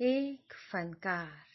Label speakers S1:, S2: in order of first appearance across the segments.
S1: एक फनकार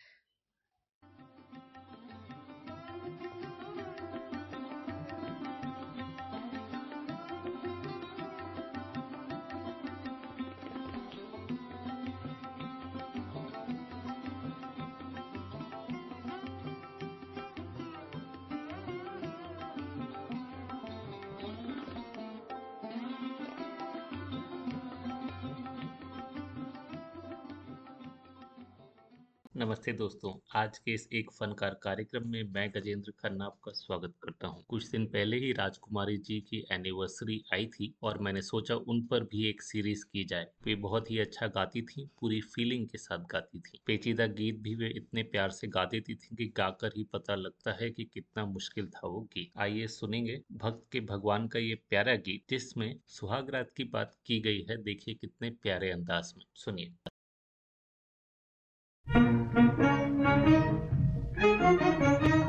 S2: नमस्ते दोस्तों, आज के इस एक फनकार कार्यक्रम में मैं गजेंद्र खन्ना आपका स्वागत करता हूँ। कुछ दिन पहले ही राजकुमारी जी की एनिवर्सरी आई थी और मैंने सोचा उन पर भी एक सीरीज़ की जाए। वे बहुत ही अच्छा गाती थी, पूरी फीलिंग के साथ गाती थी। पेचीदा गीत भी वे इतने प्यार से गा देती थी कि गाकर ही पता लगता है कि कितना मुश्किल था वो गीत। आइए सुनेंगे भक्त के भगवान का ये प्यारा गीत, जिसमें सुहागरात की बात की गई है। देखिए कितने प्यारे अंदाज में। सुनिए।
S3: thank you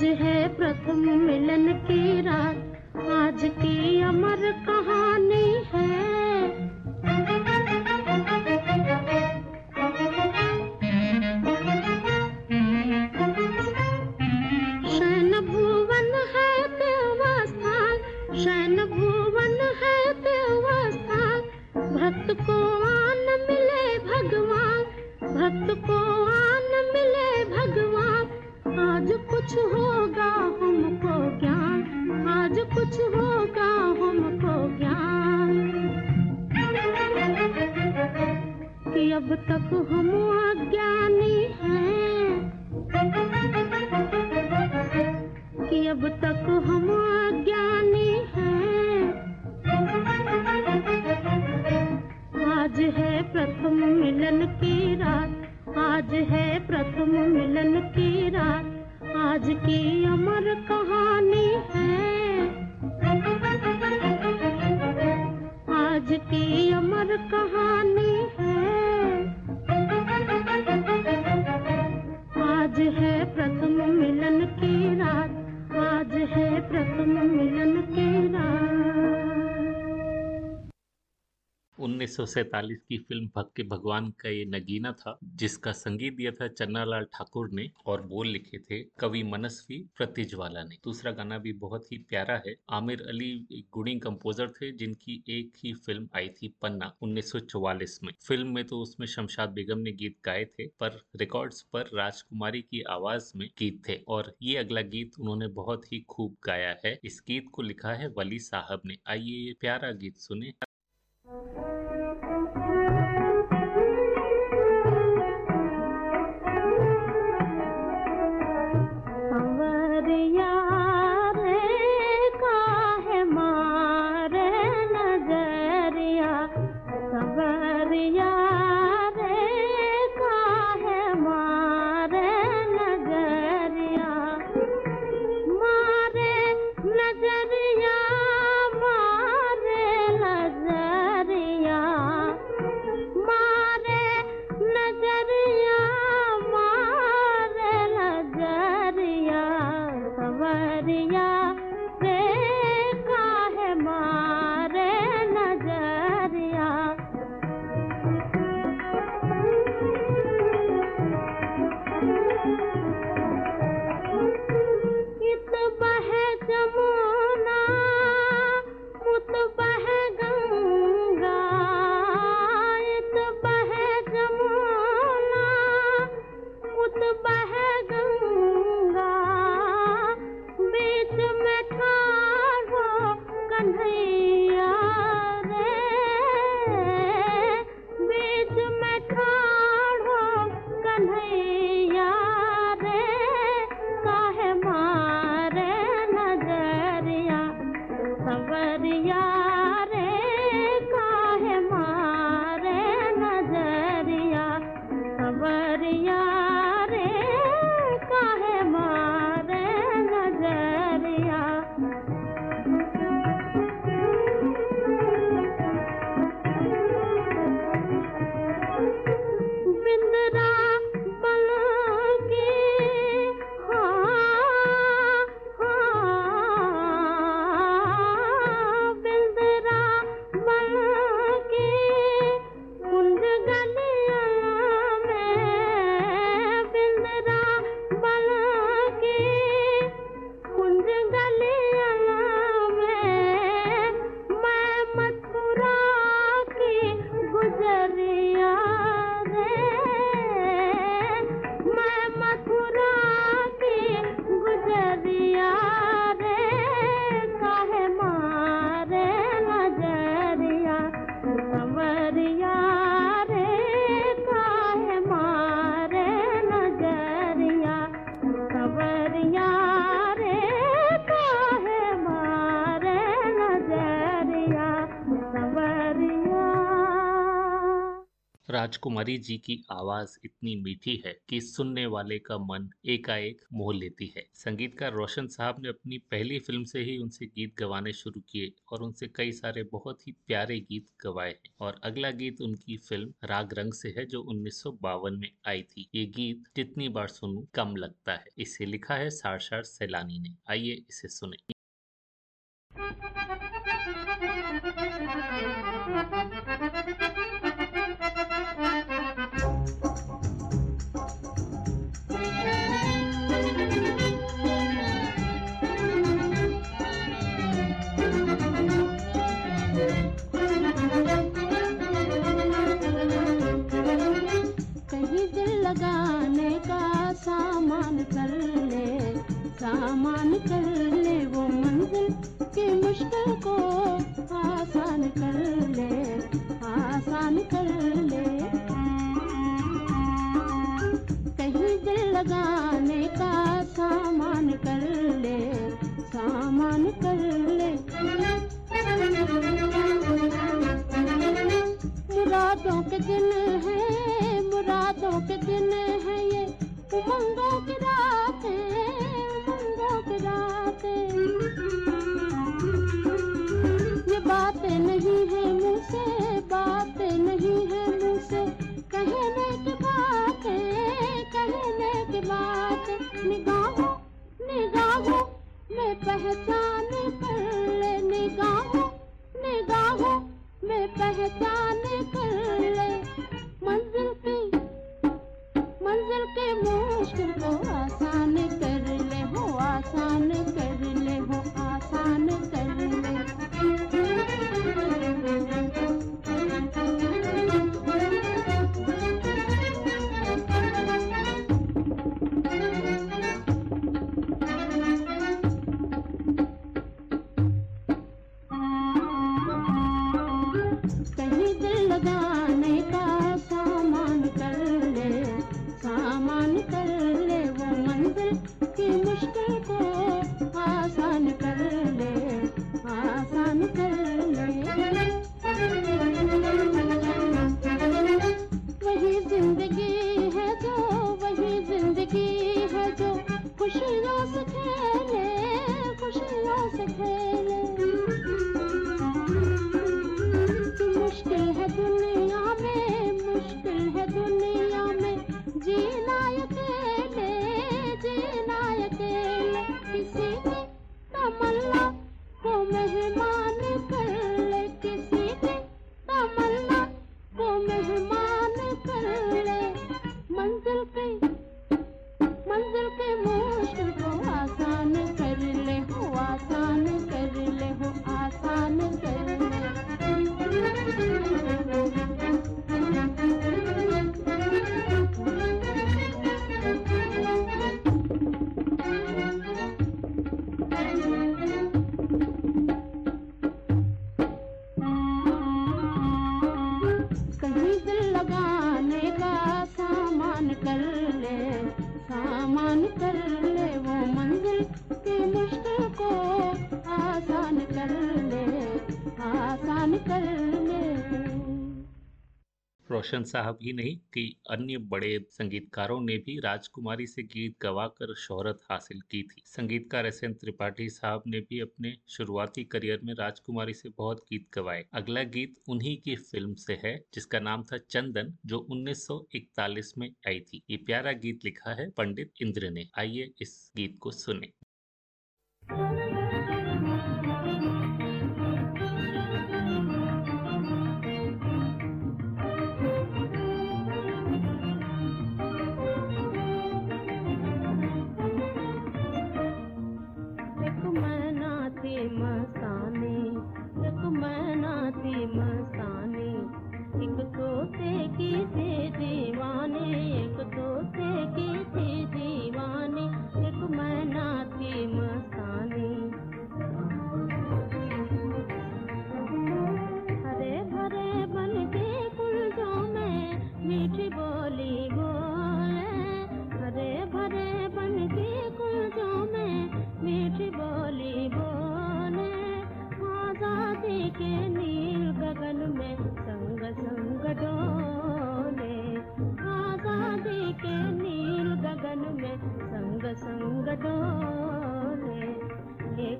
S3: आज है प्रथम मिलन की रात। आज की अमर कहानी है। शयन भुवन है देवस्थान। शयन भुवन है देवस्थान। भक्त को आन मिले भगवान। भक्त को आन मिले भगवान। कुछ होगा हमको ज्ञान। आज कुछ होगा हमको ज्ञान। कि अब तक हम अज्ञानी
S2: 1947 की फ़िल्म भक्त भगवान का ये नगीना था, जिसका संगीत दिया था चन्नालाल ठाकुर ने और बोल लिखे थे कवि मनस्वी प्रतिज्वाला ने। दूसरा गाना भी बहुत ही प्यारा है। आमिर अली एक गुणी कंपोजर थे, जिनकी एक ही फ़िल्म आई थी पन्ना 1944 में। फ़िल्म में तो उसमें शमशाद बेगम ने गीत गाए थे, पर रिकॉर्ड्स पर राजकुमारी की आवाज़ में गीत थे और ये अगला गीत उन्होंने बहुत ही खूब गाया है। इस गीत को लिखा है वली साहब ने। आइए ये प्यारा गीत सुने। राजकुमारी जी की आवाज़ इतनी मीठी है कि सुनने वाले का मन एकाएक मोह लेती है। संगीतकार रोशन साहब ने अपनी पहली फ़िल्म से ही उनसे गीत गवाने शुरू किए और उनसे कई सारे बहुत ही प्यारे गीत गवाए हैं। और अगला गीत उनकी फ़िल्म राग रंग से है, जो उन्नीस सौ बावन में आई थी। ये गीत जितनी बार सुनूं कम लगता है। इसे लिखा है सारसार सैलानी ने। आइए इसे सुने।
S3: पहचान
S2: रोशन साहब ही नहीं, कि अन्य बड़े संगीतकारों ने भी राजकुमारी से गीत गवाकर शोहरत हासिल की थी। संगीतकार एस एन त्रिपाठी साहब ने भी अपने शुरुआती करियर में राजकुमारी से बहुत गीत गवाए। अगला गीत उन्हीं की फ़िल्म से है, जिसका नाम था चंदन, जो 1941 में आई थी। ये प्यारा गीत लिखा है पंडित इंद्र ने। आइए इस गीत को सुने।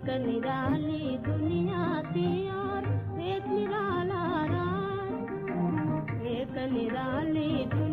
S3: एक निराली दुनिया थी और एक निराला राज एक निराली दुनिया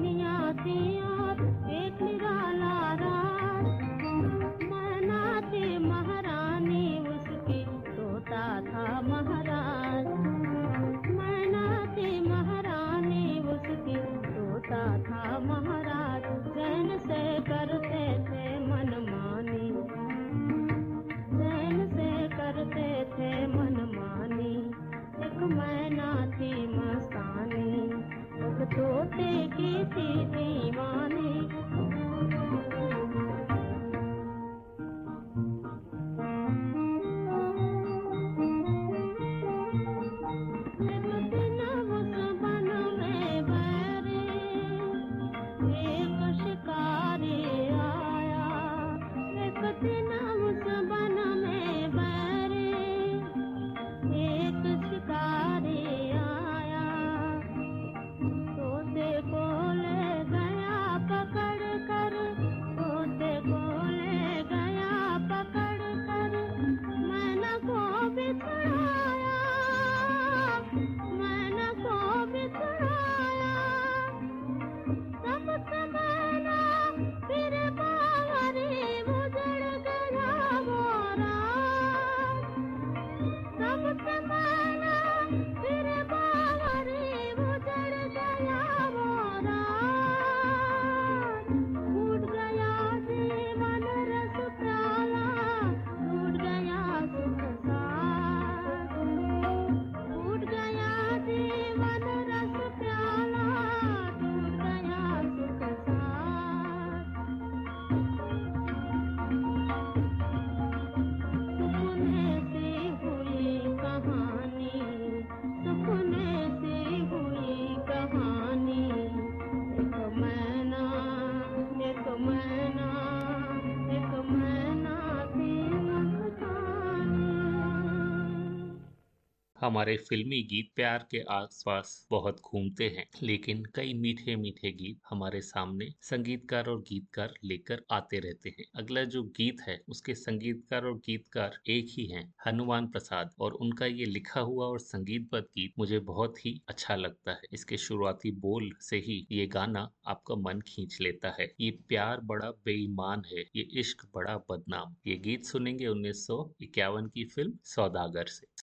S2: हमारे फिल्मी गीत प्यार के आसपास बहुत घूमते हैं, लेकिन कई मीठे मीठे गीत हमारे सामने संगीतकार और गीतकार लेकर आते रहते हैं। अगला जो गीत है, उसके संगीतकार और गीतकार एक ही हैं, हनुमान प्रसाद, और उनका ये लिखा हुआ और संगीतबद्ध गीत मुझे बहुत ही अच्छा लगता है। इसके शुरुआती बोल से ही ये गाना आपका मन खींच लेता है। ये प्यार बड़ा बेईमान है, ये इश्क बड़ा बदनाम। ये गीत सुनेंगे उन्नीस सौ
S3: इक्यावन की फ़िल्म सौदागर से।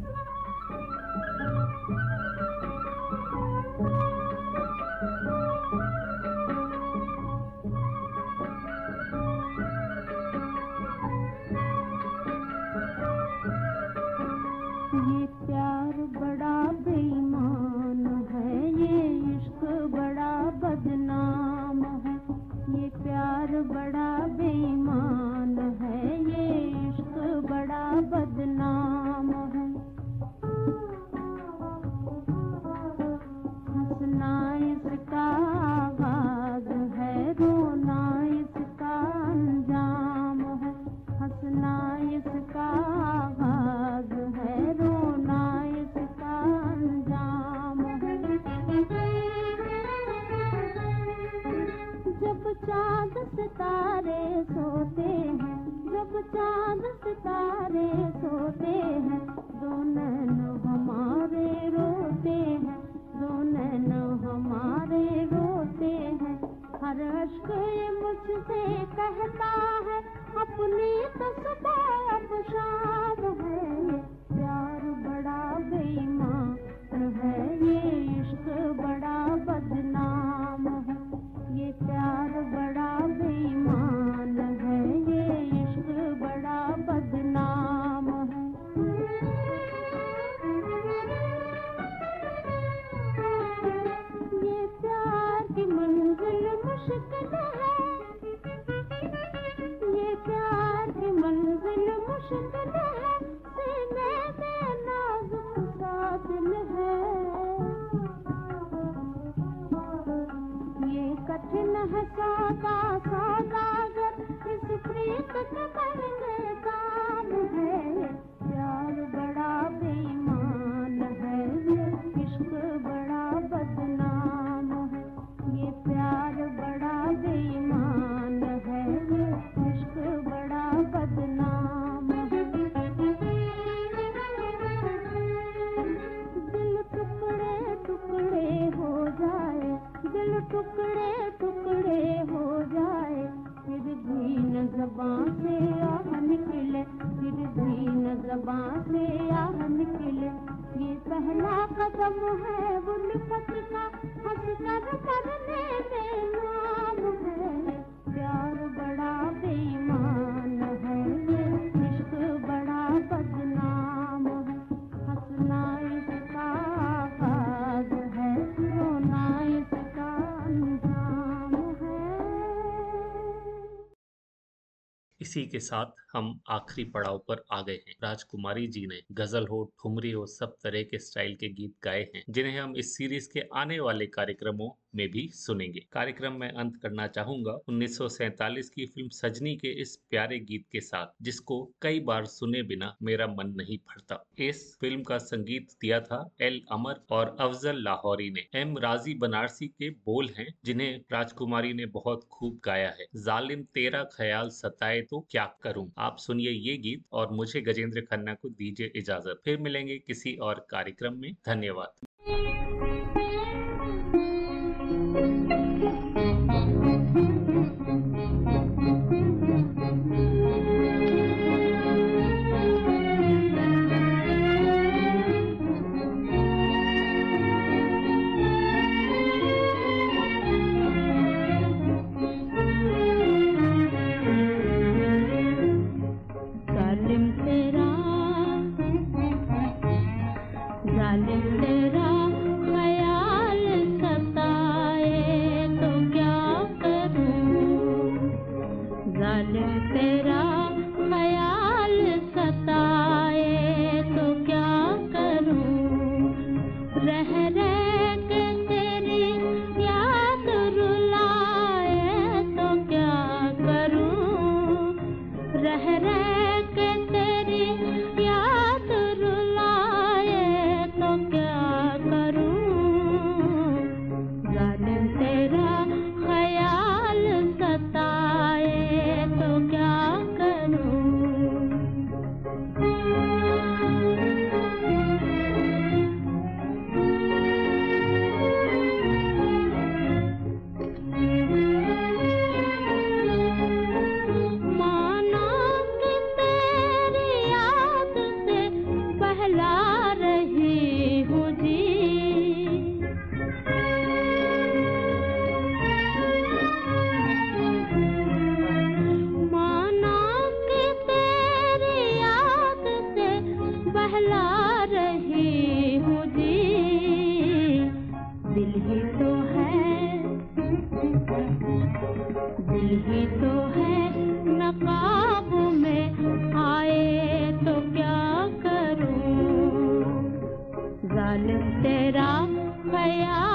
S3: Bye.
S2: इसी के साथ हम आखिरी पड़ाव पर आ गए हैं। राजकुमारी जी ने गज़ल हो, ठुमरी हो, सब तरह के स्टाइल के गीत गाए हैं, जिन्हें हम इस सीरीज़ के आने वाले कार्यक्रमों में भी सुनेंगे। कार्यक्रम में अंत करना चाहूँगा 1947 की फ़िल्म सजनी के इस प्यारे गीत के साथ, जिसको कई बार सुने बिना मेरा मन नहीं भरता। इस फ़िल्म का संगीत दिया था एल अमर और अफजल लाहौरी ने। एम राज़ी बनारसी के बोल हैं, जिन्हें राजकुमारी ने बहुत खूब गाया है। जालिम, तेरा ख्याल सताए तो क्या करूँ? आप सुनिए ये गीत और मुझे गजेंद्र खन्ना को दीजिए इजाज़त। फिर मिलेंगे किसी और कार्यक्रम में। धन्यवाद।
S3: जालिम तेरा ख्याल